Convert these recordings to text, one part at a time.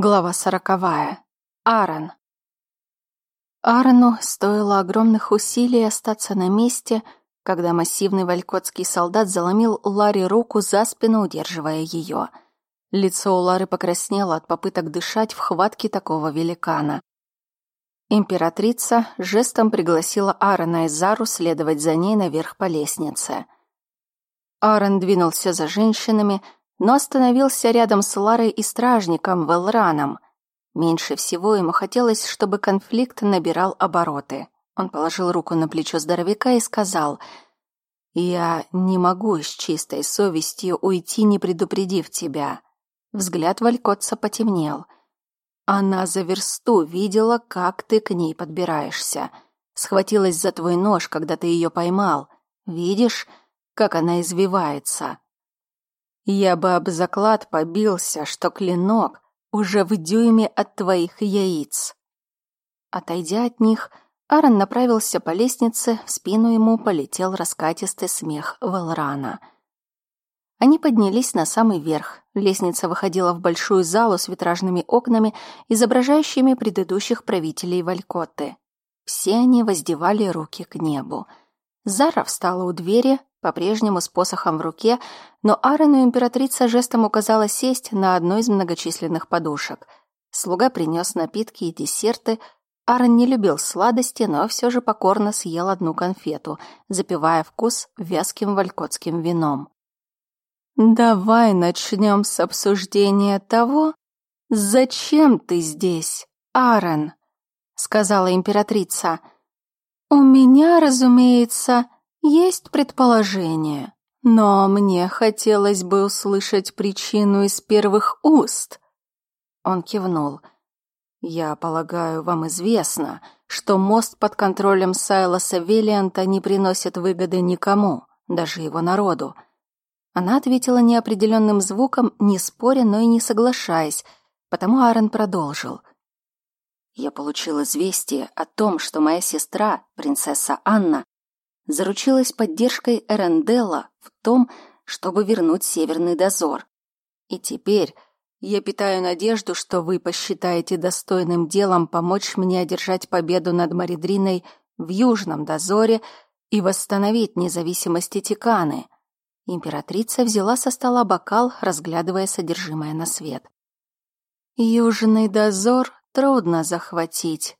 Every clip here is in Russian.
Глава сороковая. Аарон. Аарону стоило огромных усилий остаться на месте, когда массивный валькотский солдат заломил Ларе руку за спину, удерживая ее. Лицо у Лары покраснело от попыток дышать в хватке такого великана. Императрица жестом пригласила Аарона и Зару следовать за ней наверх по лестнице. Аарон двинулся за женщинами, но остановился рядом с Ларой и стражником Велраном. Меньше всего ему хотелось, чтобы конфликт набирал обороты. Он положил руку на плечо здоровяка и сказал, «Я не могу с чистой совестью уйти, не предупредив тебя». Взгляд Валькотца потемнел. Она за версту видела, как ты к ней подбираешься. Схватилась за твой нож, когда ты ее поймал. Видишь, как она извивается? Я бы об заклад побился, что клинок уже в дюйме от твоих яиц. Отойдя от них, Аарон направился по лестнице, в спину ему полетел раскатистый смех Велрана. Они поднялись на самый верх. Лестница выходила в большую залу с витражными окнами, изображающими предыдущих правителей Валькотты. Все они воздевали руки к небу. Зара встала у двери, по-прежнему с посохом в руке, но Аарону императрица жестом указала сесть на одной из многочисленных подушек. Слуга принес напитки и десерты. Аарон не любил сладости, но все же покорно съел одну конфету, запивая вкус вязким валькотским вином. «Давай начнем с обсуждения того, зачем ты здесь, Аарон?» — сказала императрица. «У меня, разумеется, есть предположение, но мне хотелось бы услышать причину из первых уст. Он кивнул. Я полагаю, вам известно, что мост под контролем Сайлоса Виллианта не приносит выгоды никому, даже его народу. Она ответила неопределенным звуком, не споря, но и не соглашаясь, потому Аарон продолжил. Я получил известие о том, что моя сестра, принцесса Анна, заручилась поддержкой Эренделла в том, чтобы вернуть Северный дозор. И теперь я питаю надежду, что вы посчитаете достойным делом помочь мне одержать победу над Маридриной в Южном дозоре и восстановить независимость Тиканы. Императрица взяла со стола бокал, разглядывая содержимое на свет. Южный дозор трудно захватить,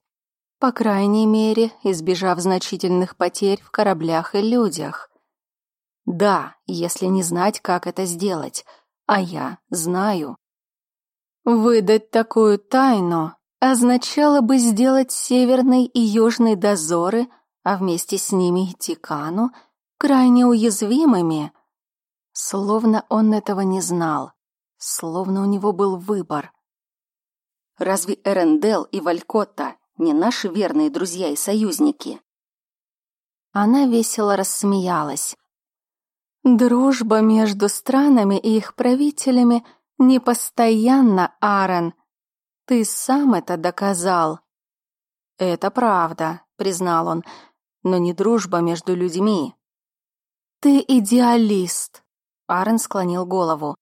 по крайней мере, избежав значительных потерь в кораблях и людях. Да, если не знать, как это сделать, а я знаю. Выдать такую тайну означало бы сделать северный и южный дозоры, а вместе с ними и Тикану, крайне уязвимыми. Словно он этого не знал, словно у него был выбор. Разве Эрендел и Валькотта не наши верные друзья и союзники. Она весело рассмеялась. Дружба между странами и их правителями непостоянна, Аарон. Ты сам это доказал. Это правда, признал он, но не дружба между людьми. Ты идеалист. Аарон склонил голову.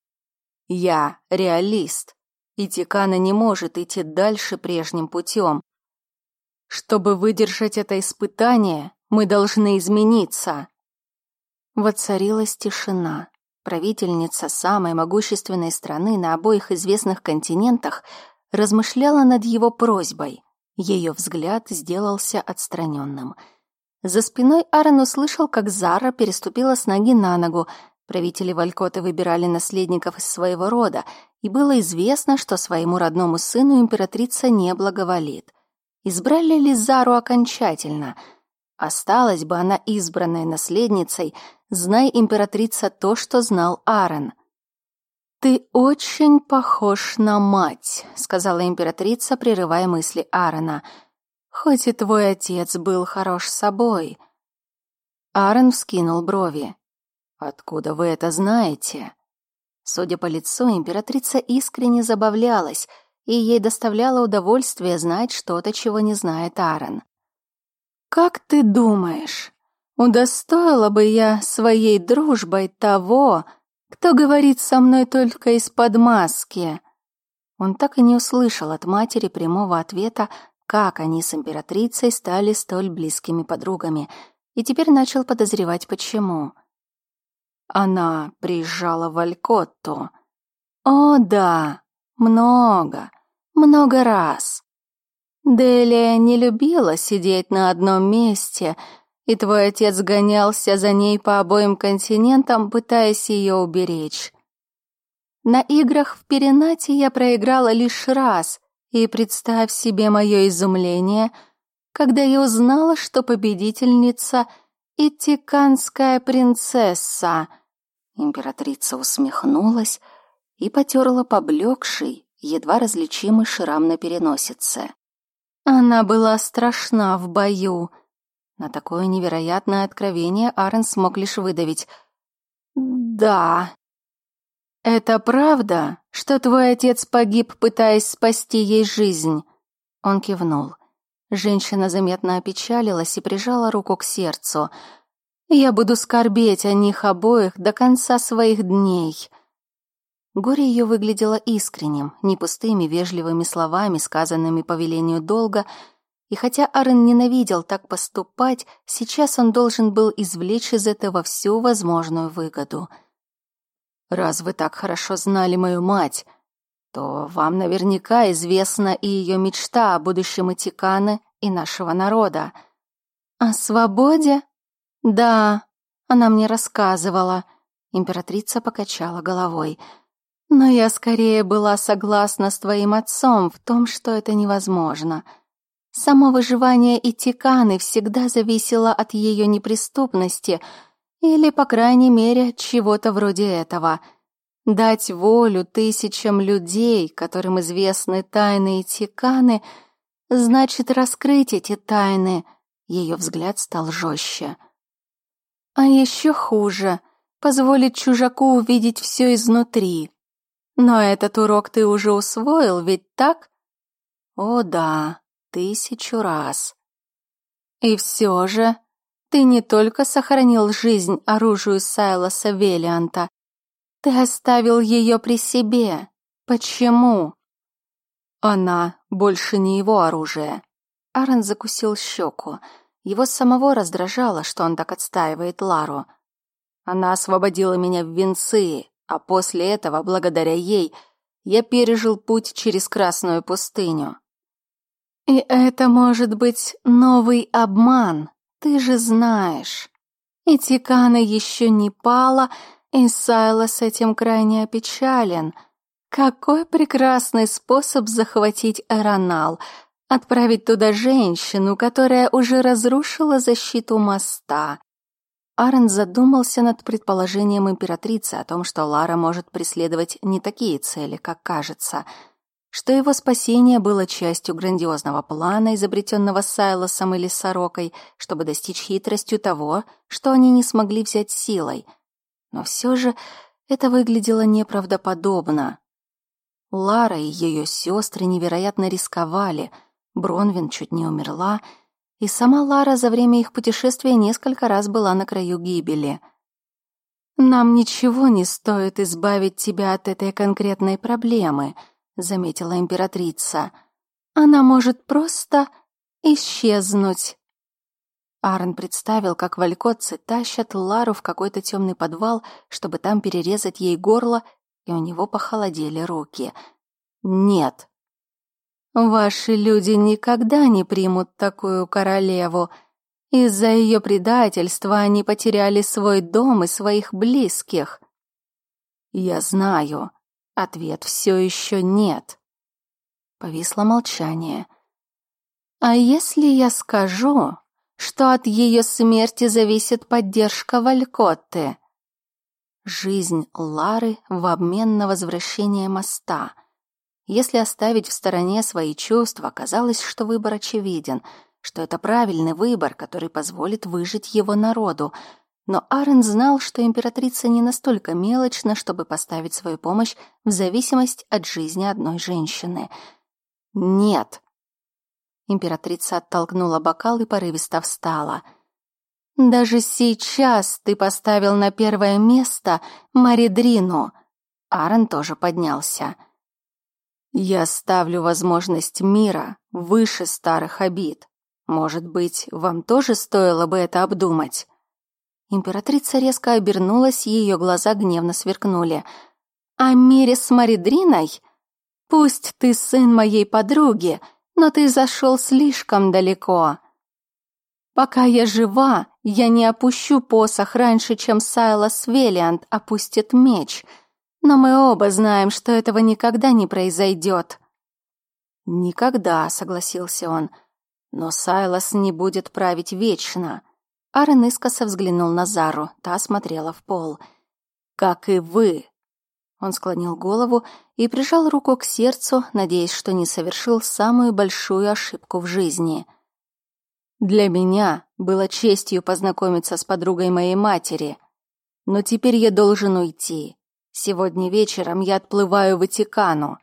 Я реалист. И Тикана не может идти дальше прежним путем. Чтобы выдержать это испытание, мы должны измениться. Воцарилась тишина. Правительница самой могущественной страны на обоих известных континентах размышляла над его просьбой. Ее взгляд сделался отстраненным. За спиной Аарон услышал, как Зара переступила с ноги на ногу. Правители Валькоты выбирали наследников из своего рода, и было известно, что своему родному сыну императрица не благоволит. Избрали ли Зару окончательно? Осталась бы она избранной наследницей, знай императрица то, что знал Аарон. «Ты очень похож на мать», — сказала императрица, прерывая мысли Аарона. «Хоть и твой отец был хорош собой». Аарон вскинул брови. «Откуда вы это знаете?» Судя по лицу, императрица искренне забавлялась — и ей доставляло удовольствие знать что-то, чего не знает Аарон. «Как ты думаешь, удостоила бы я своей дружбой того, кто говорит со мной только из-под маски?» Он так и не услышал от матери прямого ответа, как они с императрицей стали столь близкими подругами, и теперь начал подозревать, почему. Она приезжала в Алькотту. О, да, много, много раз. Делия не любила сидеть на одном месте, и твой отец гонялся за ней по обоим континентам, пытаясь ее уберечь. На играх в Перенате я проиграла лишь раз, и представь себе мое изумление, когда я узнала, что победительница — итиканская принцесса. Императрица усмехнулась и потерла поблекший, едва различимый шрам на переносице. Она была страшна в бою. На такое невероятное откровение Арен смог лишь выдавить. «Да». «Это правда, что твой отец погиб, пытаясь спасти ей жизнь?» Он кивнул. Женщина заметно опечалилась и прижала руку к сердцу. «Я буду скорбеть о них обоих до конца своих дней». Горе ее выглядело искренним, не пустыми вежливыми словами, сказанными по велению долга, и хотя Арен ненавидел так поступать, сейчас он должен был извлечь из этого всю возможную выгоду. «Раз вы так хорошо знали мою мать, то вам наверняка известна и ее мечта о будущем Этиканы и нашего народа. О свободе? Да, она мне рассказывала». Императрица покачала головой – но я скорее была согласна с твоим отцом в том, что это невозможно. Само выживание Итиканы всегда зависело от ее неприступности или, по крайней мере, от чего-то вроде этого. Дать волю тысячам людей, которым известны тайны Итиканы, значит раскрыть эти тайны. Ее взгляд стал жестче. А еще хуже — позволить чужаку увидеть все изнутри — но этот урок ты уже усвоил, ведь так? О да, тысячу раз. И все же ты не только сохранил жизнь оружию Сайлоса Велианта, ты оставил ее при себе. Почему? Она больше не его оружие. Аарон закусил щеку. Его самого раздражало, что он так отстаивает Лару. Она освободила меня в Венции, а после этого, благодаря ей, я пережил путь через Красную пустыню. И это может быть новый обман, ты же знаешь. И Тикана еще не пала, и Сайла с этим крайне опечален. Какой прекрасный способ захватить Эронал, отправить туда женщину, которая уже разрушила защиту моста. Арен задумался над предположением императрицы о том, что Лара может преследовать не такие цели, как кажется, что его спасение было частью грандиозного плана, изобретенного Сайлосом или Сорокой, чтобы достичь хитростью того, что они не смогли взять силой. Но все же это выглядело неправдоподобно. Лара и ее сестры невероятно рисковали, Бронвин чуть не умерла — и сама Лара за время их путешествия несколько раз была на краю гибели. «Нам ничего не стоит избавить тебя от этой конкретной проблемы», — заметила императрица. «Она может просто исчезнуть». Аарон представил, как валькотцы тащат Лару в какой-то темный подвал, чтобы там перерезать ей горло, и у него похолодели руки. «Нет», Ваши люди никогда не примут такую королеву. Из-за ее предательства они потеряли свой дом и своих близких. Я знаю. Ответ все еще нет. Повисло молчание. А если я скажу, что от ее смерти зависит поддержка Валькотты? Жизнь Лары в обмен на возвращение моста — если оставить в стороне свои чувства, казалось, что выбор очевиден, что это правильный выбор, который позволит выжить его народу. Но Арен знал, что императрица не настолько мелочна, чтобы поставить свою помощь в зависимость от жизни одной женщины. «Нет!» Императрица оттолкнула бокал и порывисто встала. «Даже сейчас ты поставил на первое место Маридрину!» Арен тоже поднялся. Я ставлю возможность мира выше старых обид. Может быть, вам тоже стоило бы это обдумать?» Императрица резко обернулась, ее глаза гневно сверкнули. «О мире с Маридриной? Пусть ты сын моей подруги, но ты зашел слишком далеко. Пока я жива, я не опущу посох раньше, чем Сайлас Велиант опустит меч — но мы оба знаем, что этого никогда не произойдет. Никогда, согласился он. Но Сайлас не будет править вечно. Арен искоса взглянул на Зару, та смотрела в пол. Как и вы. Он склонил голову и прижал руку к сердцу, надеясь, что не совершил самую большую ошибку в жизни. Для меня было честью познакомиться с подругой моей матери, но теперь я должен уйти. Сегодня вечером я отплываю в Ватикану.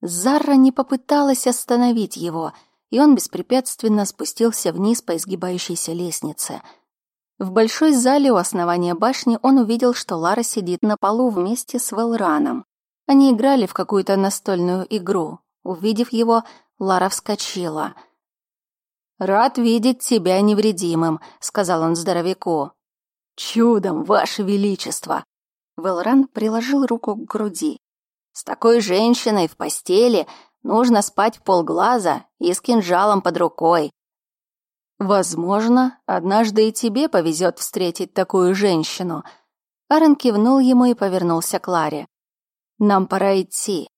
Зарра не попыталась остановить его, и он беспрепятственно спустился вниз по изгибающейся лестнице. В большой зале у основания башни он увидел, что Лара сидит на полу вместе с Велраном. Они играли в какую-то настольную игру. Увидев его, Лара вскочила. «Рад видеть тебя невредимым», — сказал он здоровяку. «Чудом, Ваше Величество!» Велран приложил руку к груди. «С такой женщиной в постели нужно спать полглаза и с кинжалом под рукой. Возможно, однажды и тебе повезет встретить такую женщину». Арен кивнул ему и повернулся к Ларе. «Нам пора идти.